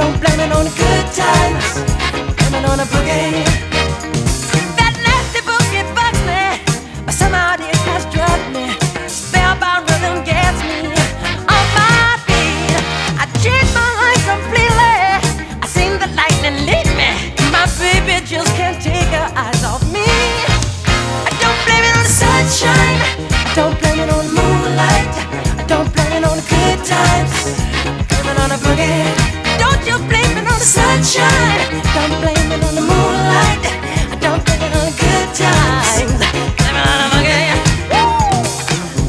Don't blame it on the good times, blame it on the boogie. That nasty boogie bugs me, but somehow it has drugged me. Spellbound rhythm gets me on my feet. I change my life completely. I seen the lightning lead me. My baby just can't take her eyes off me. I don't blame it on the sunshine. I don't blame it on the moonlight. I don't blame it on the good times. sunshine. Don't blame it on the moonlight. Don't blame it on the good times. Blame it on the monkey.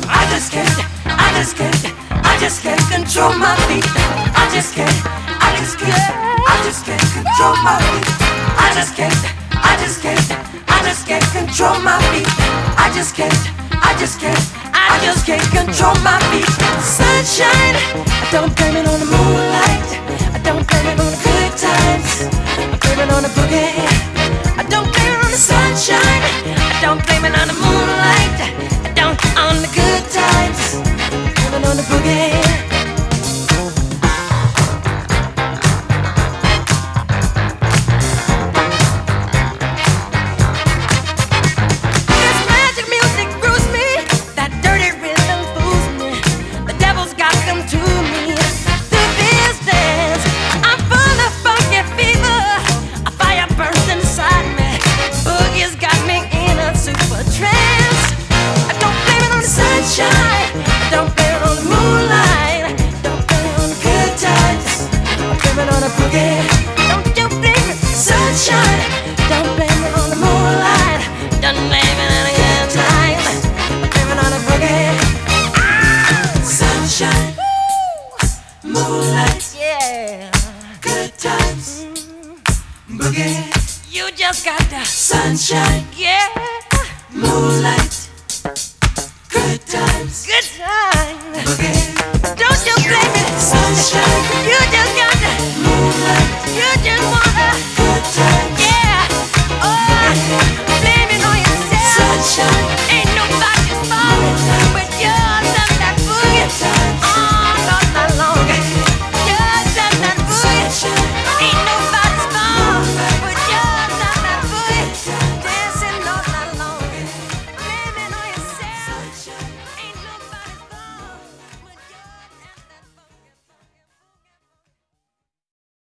I just can't, I just can't, I just can't control my feet. I just can't, I just can't, I just can't control my feet. I just can't, I just can't, I just can't control my feet. Sunshine, don't blame it on the moonlight. I blame boogie. You just got the Sunshine, yeah. moonlight, good times, Good time. boogie. Don't you blame it. Sunshine,